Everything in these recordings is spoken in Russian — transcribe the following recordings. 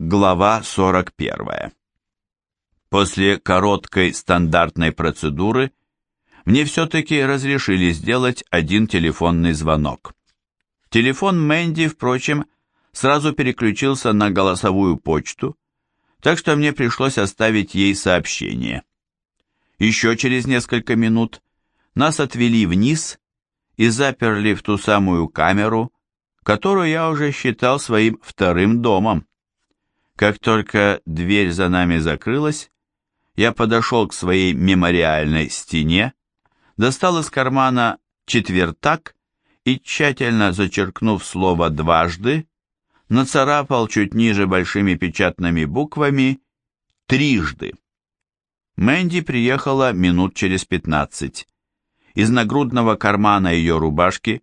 Глава 41. После короткой стандартной процедуры мне все-таки разрешили сделать один телефонный звонок. Телефон Мэнди, впрочем, сразу переключился на голосовую почту, так что мне пришлось оставить ей сообщение. Еще через несколько минут нас отвели вниз и заперли в ту самую камеру, которую я уже считал своим вторым домом. Как только дверь за нами закрылась, я подошел к своей мемориальной стене, достал из кармана четвертак и, тщательно зачеркнув слово «дважды», нацарапал чуть ниже большими печатными буквами «трижды». Мэнди приехала минут через пятнадцать. Из нагрудного кармана ее рубашки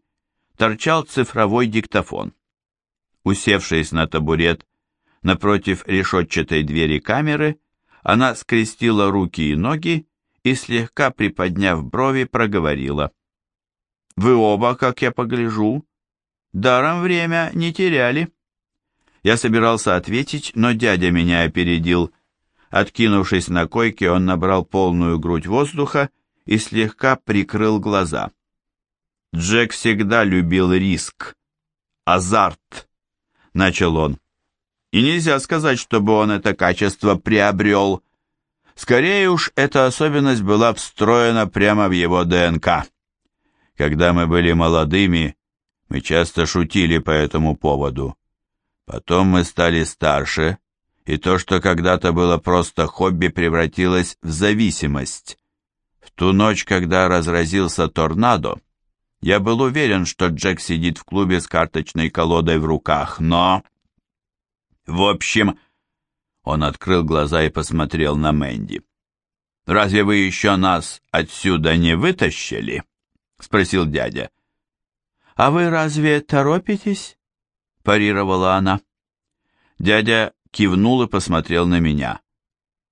торчал цифровой диктофон. Усевшись на табурет Напротив решетчатой двери камеры она скрестила руки и ноги и, слегка приподняв брови, проговорила. «Вы оба, как я погляжу, даром время не теряли». Я собирался ответить, но дядя меня опередил. Откинувшись на койке, он набрал полную грудь воздуха и слегка прикрыл глаза. Джек всегда любил риск, азарт, начал он и нельзя сказать, чтобы он это качество приобрел. Скорее уж, эта особенность была встроена прямо в его ДНК. Когда мы были молодыми, мы часто шутили по этому поводу. Потом мы стали старше, и то, что когда-то было просто хобби, превратилось в зависимость. В ту ночь, когда разразился торнадо, я был уверен, что Джек сидит в клубе с карточной колодой в руках, но... В общем, он открыл глаза и посмотрел на Мэнди. «Разве вы еще нас отсюда не вытащили?» — спросил дядя. «А вы разве торопитесь?» — парировала она. Дядя кивнул и посмотрел на меня.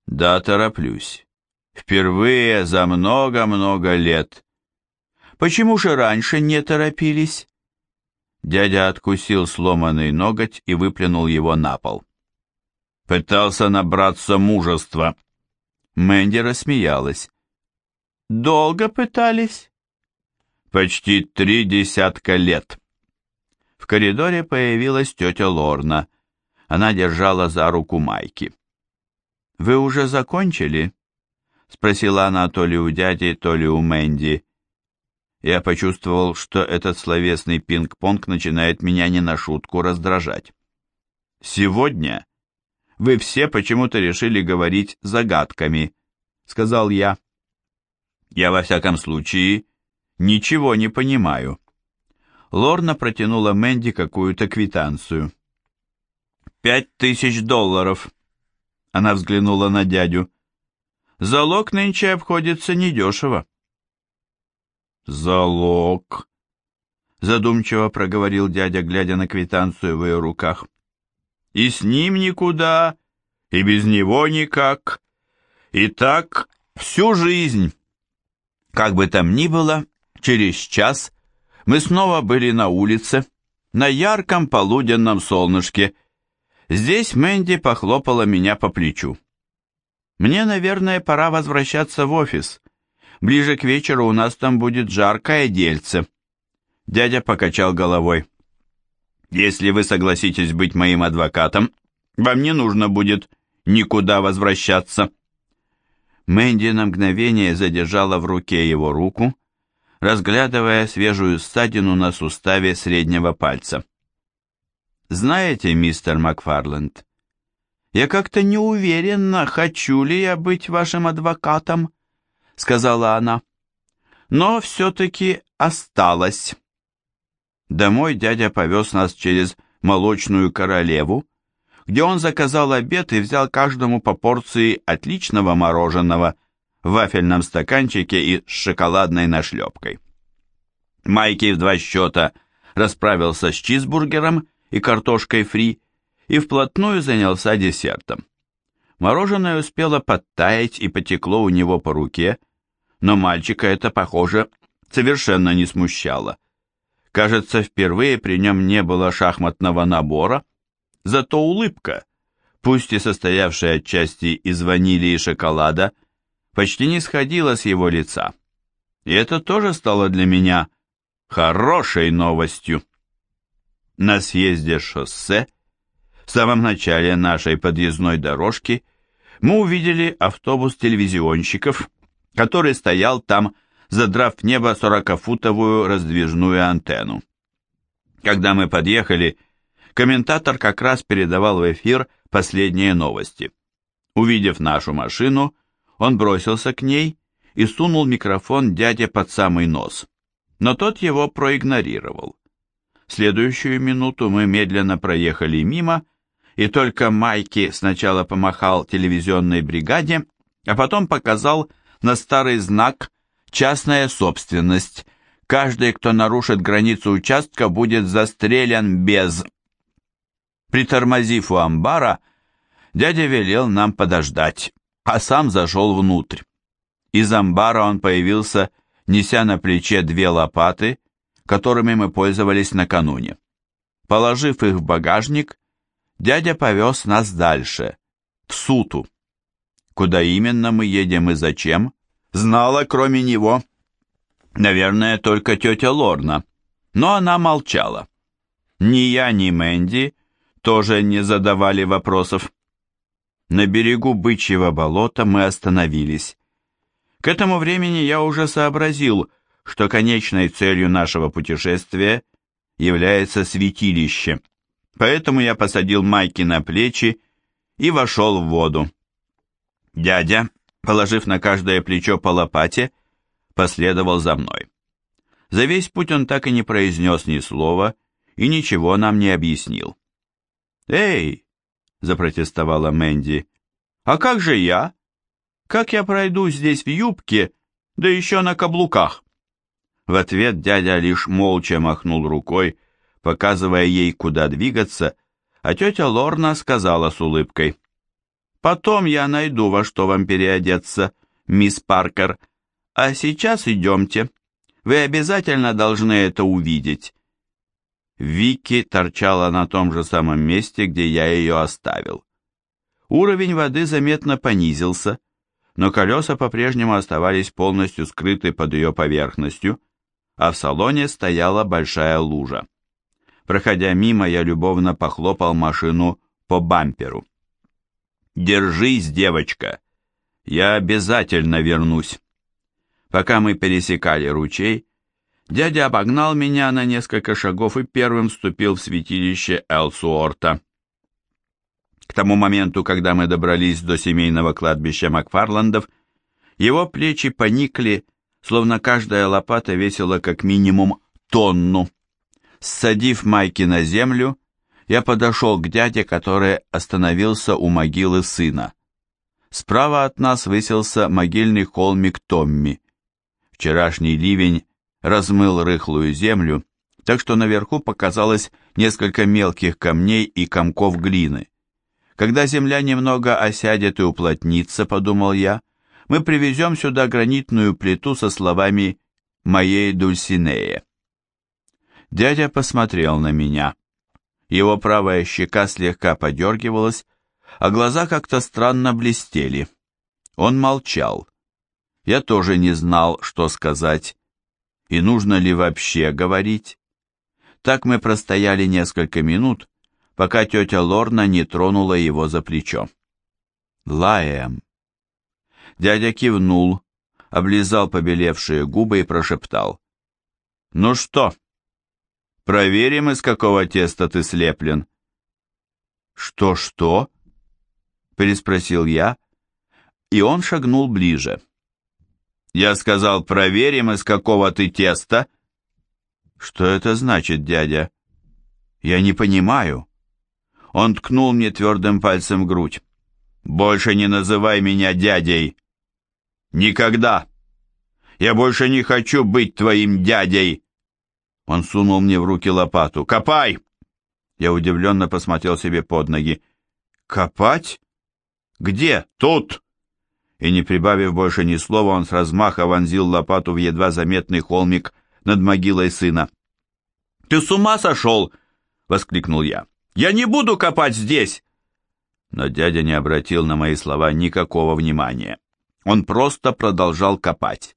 «Да, тороплюсь. Впервые за много-много лет. Почему же раньше не торопились?» Дядя откусил сломанный ноготь и выплюнул его на пол. Пытался набраться мужества. Мэнди рассмеялась. «Долго пытались?» «Почти три десятка лет». В коридоре появилась тетя Лорна. Она держала за руку Майки. «Вы уже закончили?» — спросила она то ли у дяди, то ли у Мэнди. Я почувствовал, что этот словесный пинг-понг начинает меня не на шутку раздражать. «Сегодня вы все почему-то решили говорить загадками», — сказал я. «Я, во всяком случае, ничего не понимаю». Лорна протянула Мэнди какую-то квитанцию. «Пять тысяч долларов», — она взглянула на дядю. «Залог нынче обходится недешево». «Залог», — задумчиво проговорил дядя, глядя на квитанцию в ее руках. «И с ним никуда, и без него никак. И так всю жизнь». Как бы там ни было, через час мы снова были на улице, на ярком полуденном солнышке. Здесь Мэнди похлопала меня по плечу. «Мне, наверное, пора возвращаться в офис», Ближе к вечеру у нас там будет жаркое дельце. Дядя покачал головой. Если вы согласитесь быть моим адвокатом, вам не нужно будет никуда возвращаться. Мэнди на мгновение задержала в руке его руку, разглядывая свежую ссадину на суставе среднего пальца. «Знаете, мистер Макфарленд, я как-то не уверена, хочу ли я быть вашим адвокатом», — сказала она. «Но все-таки осталось». Домой дядя повез нас через молочную королеву, где он заказал обед и взял каждому по порции отличного мороженого в вафельном стаканчике и с шоколадной нашлепкой. Майки в два счета расправился с чизбургером и картошкой фри и вплотную занялся десертом. Мороженое успело подтаять и потекло у него по руке, но мальчика это, похоже, совершенно не смущало. Кажется, впервые при нем не было шахматного набора, зато улыбка, пусть и состоявшая отчасти из ванили и шоколада, почти не сходила с его лица. И это тоже стало для меня хорошей новостью. На съезде шоссе, в самом начале нашей подъездной дорожки, мы увидели автобус телевизионщиков, который стоял там, задрав в небо сорокафутовую раздвижную антенну. Когда мы подъехали, комментатор как раз передавал в эфир последние новости. Увидев нашу машину, он бросился к ней и сунул микрофон дяде под самый нос, но тот его проигнорировал. В следующую минуту мы медленно проехали мимо, и только Майки сначала помахал телевизионной бригаде, а потом показал на старый знак «Частная собственность». Каждый, кто нарушит границу участка, будет застрелен без... Притормозив у амбара, дядя велел нам подождать, а сам зашел внутрь. Из амбара он появился, неся на плече две лопаты, которыми мы пользовались накануне. Положив их в багажник, дядя повез нас дальше, в Суту. Куда именно мы едем и зачем, знала кроме него. Наверное, только тетя Лорна, но она молчала. Ни я, ни Мэнди тоже не задавали вопросов. На берегу бычьего болота мы остановились. К этому времени я уже сообразил, что конечной целью нашего путешествия является святилище. Поэтому я посадил Майки на плечи и вошел в воду. Дядя, положив на каждое плечо по лопате, последовал за мной. За весь путь он так и не произнес ни слова и ничего нам не объяснил. «Эй!» — запротестовала Мэнди. «А как же я? Как я пройду здесь в юбке, да еще на каблуках?» В ответ дядя лишь молча махнул рукой, показывая ей, куда двигаться, а тетя Лорна сказала с улыбкой. «Потом я найду, во что вам переодеться, мисс Паркер, а сейчас идемте. Вы обязательно должны это увидеть». Вики торчала на том же самом месте, где я ее оставил. Уровень воды заметно понизился, но колеса по-прежнему оставались полностью скрыты под ее поверхностью, а в салоне стояла большая лужа. Проходя мимо, я любовно похлопал машину по бамперу. «Держись, девочка! Я обязательно вернусь!» Пока мы пересекали ручей, Дядя обогнал меня на несколько шагов и первым вступил в святилище Элсуорта. К тому моменту, когда мы добрались до семейного кладбища Макфарландов, его плечи поникли, словно каждая лопата весила как минимум тонну. Ссадив Майки на землю, я подошел к дяде, который остановился у могилы сына. Справа от нас высился могильный холмик Томми. Вчерашний ливень размыл рыхлую землю, так что наверху показалось несколько мелких камней и комков глины. Когда земля немного осядет и уплотнится, подумал я, мы привезем сюда гранитную плиту со словами «Моей Дульсинея». Дядя посмотрел на меня. Его правая щека слегка подергивалась, а глаза как-то странно блестели. Он молчал. Я тоже не знал, что сказать, и нужно ли вообще говорить. Так мы простояли несколько минут, пока тетя Лорна не тронула его за плечо. «Лаем!» Дядя кивнул, облизал побелевшие губы и прошептал. «Ну что, проверим, из какого теста ты слеплен?» «Что-что?» — переспросил я, и он шагнул ближе. Я сказал, проверим, из какого ты теста. Что это значит, дядя? Я не понимаю. Он ткнул мне твердым пальцем в грудь. Больше не называй меня дядей. Никогда. Я больше не хочу быть твоим дядей. Он сунул мне в руки лопату. Копай! Я удивленно посмотрел себе под ноги. Копать? Где? Тут и, не прибавив больше ни слова, он с размаха вонзил лопату в едва заметный холмик над могилой сына. «Ты с ума сошел?» — воскликнул я. «Я не буду копать здесь!» Но дядя не обратил на мои слова никакого внимания. Он просто продолжал копать.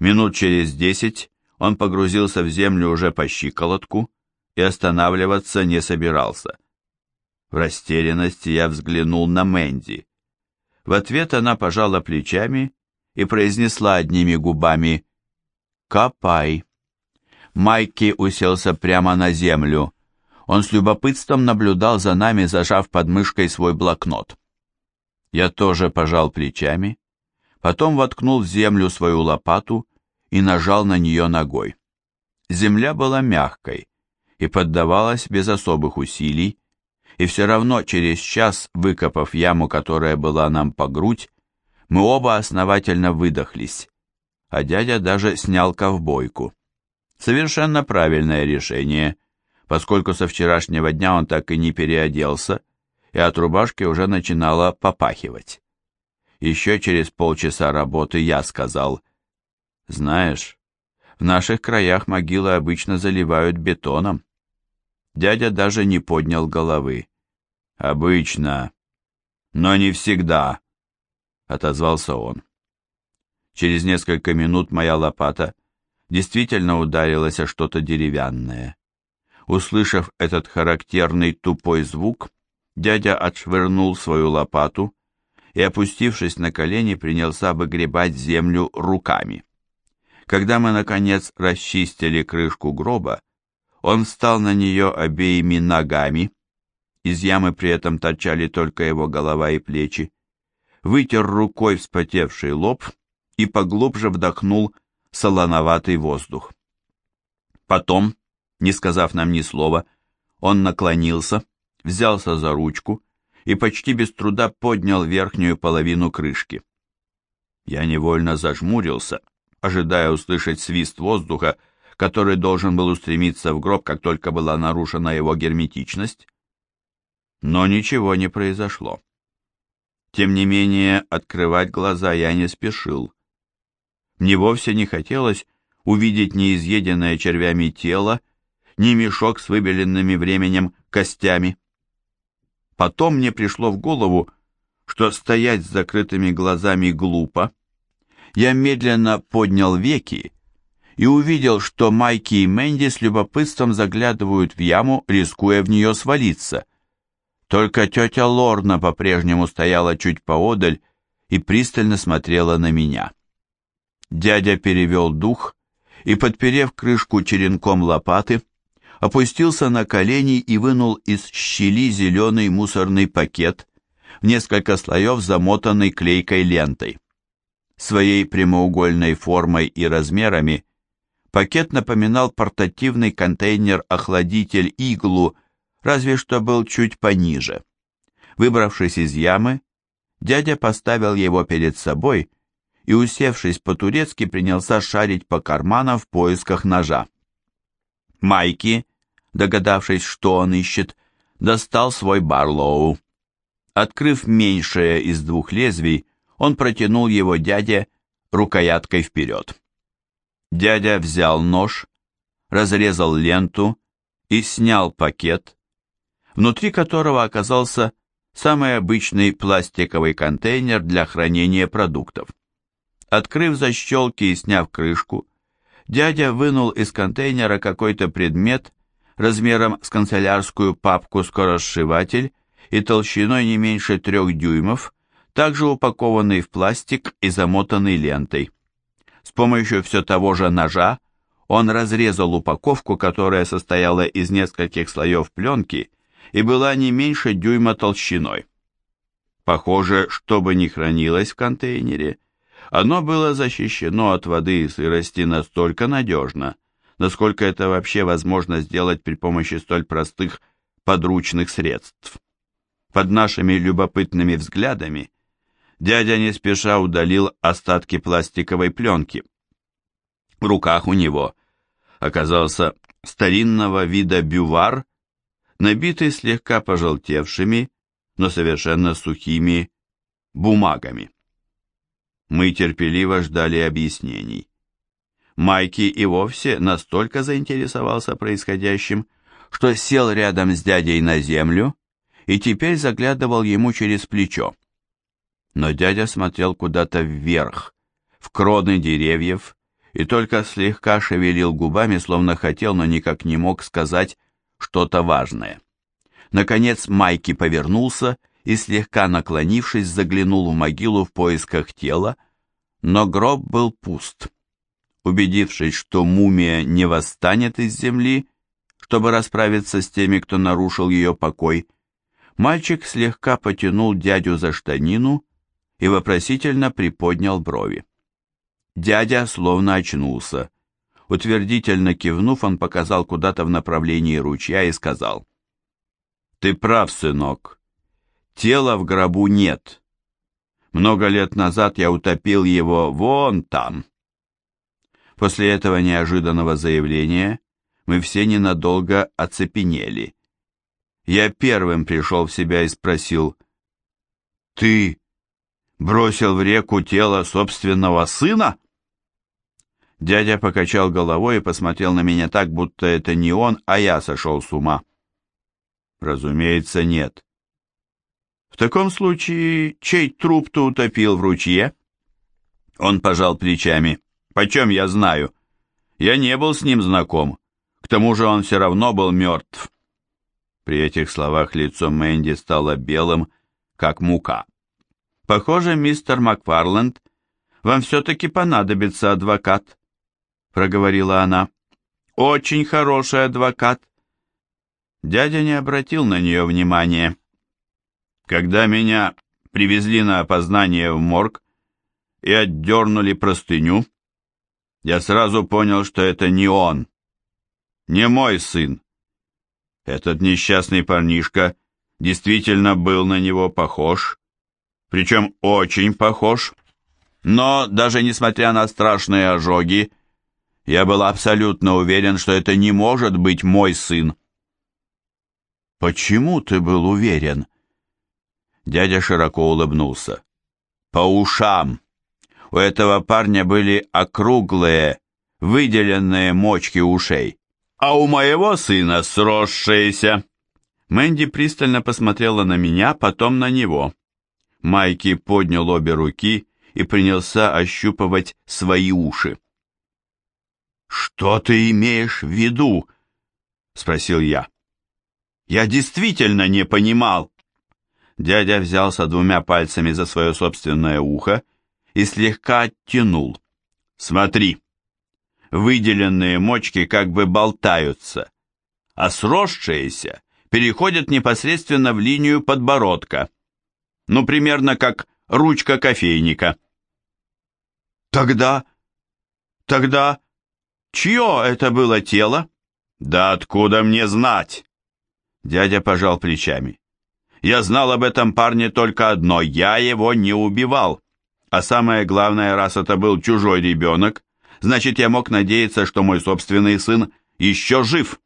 Минут через десять он погрузился в землю уже по щиколотку и останавливаться не собирался. В растерянности я взглянул на Мэнди. В ответ она пожала плечами и произнесла одними губами «Копай». Майки уселся прямо на землю. Он с любопытством наблюдал за нами, зажав под мышкой свой блокнот. Я тоже пожал плечами, потом воткнул в землю свою лопату и нажал на нее ногой. Земля была мягкой и поддавалась без особых усилий, и все равно через час, выкопав яму, которая была нам по грудь, мы оба основательно выдохлись, а дядя даже снял ковбойку. Совершенно правильное решение, поскольку со вчерашнего дня он так и не переоделся, и от рубашки уже начинало попахивать. Еще через полчаса работы я сказал, «Знаешь, в наших краях могилы обычно заливают бетоном». Дядя даже не поднял головы. «Обычно, но не всегда», — отозвался он. Через несколько минут моя лопата действительно ударилась о что-то деревянное. Услышав этот характерный тупой звук, дядя отшвырнул свою лопату и, опустившись на колени, принялся выгребать землю руками. Когда мы, наконец, расчистили крышку гроба, он встал на нее обеими ногами, из ямы при этом торчали только его голова и плечи, вытер рукой вспотевший лоб и поглубже вдохнул солоноватый воздух. Потом, не сказав нам ни слова, он наклонился, взялся за ручку и почти без труда поднял верхнюю половину крышки. Я невольно зажмурился, ожидая услышать свист воздуха, который должен был устремиться в гроб, как только была нарушена его герметичность. Но ничего не произошло. Тем не менее, открывать глаза я не спешил. Мне вовсе не хотелось увидеть неизъеденное червями тело, ни мешок с выбеленными временем костями. Потом мне пришло в голову, что стоять с закрытыми глазами глупо. Я медленно поднял веки и увидел, что Майки и Мэнди с любопытством заглядывают в яму, рискуя в нее свалиться. Только тетя Лорна по-прежнему стояла чуть поодаль и пристально смотрела на меня. Дядя перевел дух и, подперев крышку черенком лопаты, опустился на колени и вынул из щели зеленый мусорный пакет, в несколько слоев замотанный клейкой лентой. Своей прямоугольной формой и размерами пакет напоминал портативный контейнер-охладитель иглу, разве что был чуть пониже. Выбравшись из ямы, дядя поставил его перед собой и, усевшись по-турецки, принялся шарить по карманам в поисках ножа. Майки, догадавшись, что он ищет, достал свой Барлоу. Открыв меньшее из двух лезвий, он протянул его дяде рукояткой вперед. Дядя взял нож, разрезал ленту и снял пакет, внутри которого оказался самый обычный пластиковый контейнер для хранения продуктов. Открыв защелки и сняв крышку, дядя вынул из контейнера какой-то предмет размером с канцелярскую папку-скоросшиватель и толщиной не меньше трех дюймов, также упакованный в пластик и замотанный лентой. С помощью все того же ножа он разрезал упаковку, которая состояла из нескольких слоев пленки и была не меньше дюйма толщиной. Похоже, что бы ни хранилось в контейнере, оно было защищено от воды и сырости настолько надежно, насколько это вообще возможно сделать при помощи столь простых подручных средств. Под нашими любопытными взглядами дядя не спеша удалил остатки пластиковой пленки. В руках у него оказался старинного вида бювар, набитый слегка пожелтевшими, но совершенно сухими бумагами. Мы терпеливо ждали объяснений. Майки и вовсе настолько заинтересовался происходящим, что сел рядом с дядей на землю и теперь заглядывал ему через плечо. Но дядя смотрел куда-то вверх, в кроны деревьев, и только слегка шевелил губами, словно хотел, но никак не мог сказать что-то важное. Наконец Майки повернулся и, слегка наклонившись, заглянул в могилу в поисках тела, но гроб был пуст. Убедившись, что мумия не восстанет из земли, чтобы расправиться с теми, кто нарушил ее покой, мальчик слегка потянул дядю за штанину и вопросительно приподнял брови. Дядя словно очнулся. Утвердительно кивнув, он показал куда-то в направлении ручья и сказал, «Ты прав, сынок. Тела в гробу нет. Много лет назад я утопил его вон там». После этого неожиданного заявления мы все ненадолго оцепенели. Я первым пришел в себя и спросил, «Ты бросил в реку тело собственного сына?» Дядя покачал головой и посмотрел на меня так, будто это не он, а я сошел с ума. Разумеется, нет. В таком случае, чей труп ты утопил в ручье? Он пожал плечами. Почем я знаю? Я не был с ним знаком. К тому же он все равно был мертв. При этих словах лицо Мэнди стало белым, как мука. Похоже, мистер Макфарленд, вам все-таки понадобится адвокат, проговорила она. Очень хороший адвокат. Дядя не обратил на нее внимания. Когда меня привезли на опознание в морг и отдернули простыню, я сразу понял, что это не он, не мой сын. Этот несчастный парнишка действительно был на него похож, причем очень похож. Но даже несмотря на страшные ожоги, я был абсолютно уверен, что это не может быть мой сын. «Почему ты был уверен?» Дядя широко улыбнулся. «По ушам!» У этого парня были округлые, выделенные мочки ушей, а у моего сына сросшиеся. Мэнди пристально посмотрела на меня, потом на него. Майки поднял обе руки и принялся ощупывать свои уши. «Что ты имеешь в виду?» — спросил я. «Я действительно не понимал». Дядя взялся двумя пальцами за свое собственное ухо и слегка оттянул. «Смотри, выделенные мочки как бы болтаются, а сросшиеся переходят непосредственно в линию подбородка. Ну, примерно как ручка кофейника». «Тогда... тогда... чье это было тело?» «Да откуда мне знать?» Дядя пожал плечами. «Я знал об этом парне только одно, я его не убивал. А самое главное, раз это был чужой ребенок, значит, я мог надеяться, что мой собственный сын еще жив.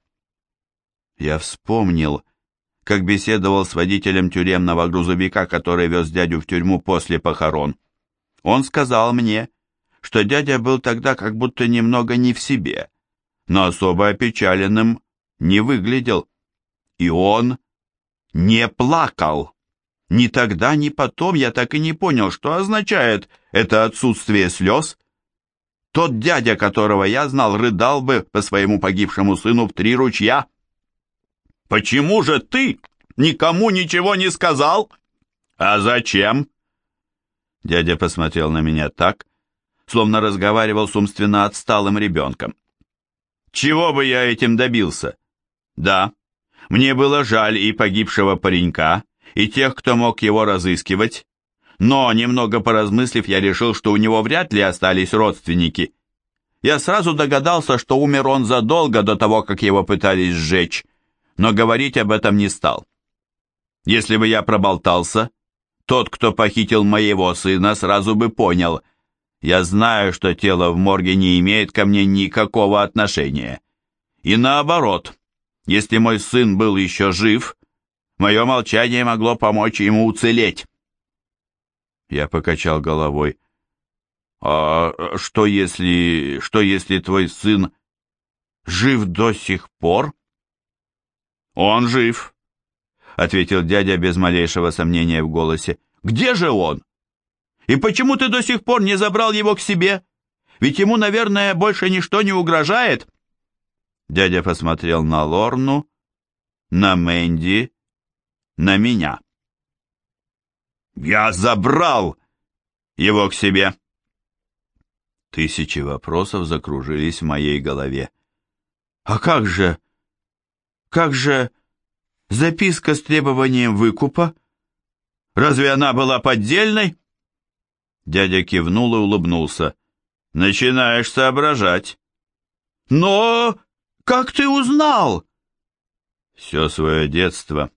Я вспомнил, как беседовал с водителем тюремного грузовика, который вез дядю в тюрьму после похорон. Он сказал мне, что дядя был тогда как будто немного не в себе, но особо опечаленным не выглядел. И он не плакал. Ни тогда, ни потом я так и не понял, что означает это отсутствие слез. Тот дядя, которого я знал, рыдал бы по своему погибшему сыну в три ручья. «Почему же ты никому ничего не сказал?» «А зачем?» Дядя посмотрел на меня так, словно разговаривал с умственно отсталым ребенком. «Чего бы я этим добился?» «Да, мне было жаль и погибшего паренька, и тех, кто мог его разыскивать, но, немного поразмыслив, я решил, что у него вряд ли остались родственники. Я сразу догадался, что умер он задолго до того, как его пытались сжечь, но говорить об этом не стал. Если бы я проболтался, тот, кто похитил моего сына, сразу бы понял, я знаю, что тело в морге не имеет ко мне никакого отношения. И наоборот, если мой сын был еще жив, Мое молчание могло помочь ему уцелеть. Я покачал головой. А что если... что если твой сын жив до сих пор? Он жив. ответил дядя без малейшего сомнения в голосе. «Где же он? И почему ты до сих пор не забрал его к себе? Ведь ему, наверное, больше ничто не угрожает». Дядя посмотрел на Лорну, на Мэнди, на меня. «Я забрал его к себе!» Тысячи вопросов закружились в моей голове. «А как же... как же записка с требованием выкупа? Разве она была поддельной?» Дядя кивнул и улыбнулся. «Начинаешь соображать». «Но как ты узнал?» «Все свое детство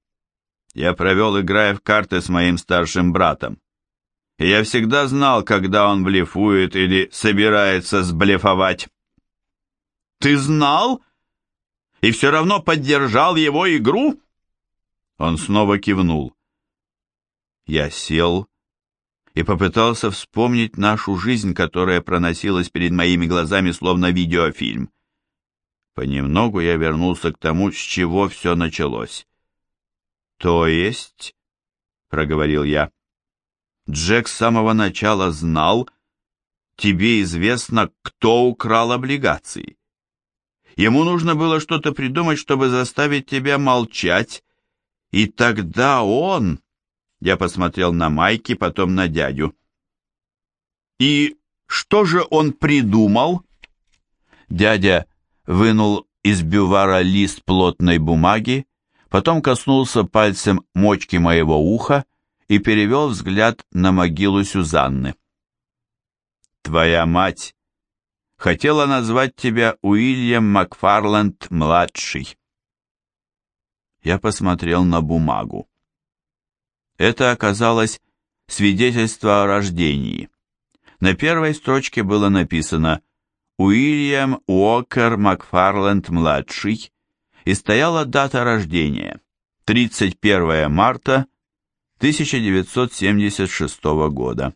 я провел, играя в карты с моим старшим братом. И я всегда знал, когда он блефует или собирается сблефовать. «Ты знал? И все равно поддержал его игру?» Он снова кивнул. Я сел и попытался вспомнить нашу жизнь, которая проносилась перед моими глазами словно видеофильм. Понемногу я вернулся к тому, с чего все началось. «То есть?» — проговорил я. «Джек с самого начала знал, тебе известно, кто украл облигации. Ему нужно было что-то придумать, чтобы заставить тебя молчать, и тогда он...» Я посмотрел на Майки, потом на дядю. «И что же он придумал?» Дядя вынул из бювара лист плотной бумаги, потом коснулся пальцем мочки моего уха и перевел взгляд на могилу Сюзанны. «Твоя мать хотела назвать тебя Уильям Макфарланд-младший». Я посмотрел на бумагу. Это оказалось свидетельство о рождении. На первой строчке было написано «Уильям Уокер Макфарленд-младший, и стояла дата рождения – 31 марта 1976 года.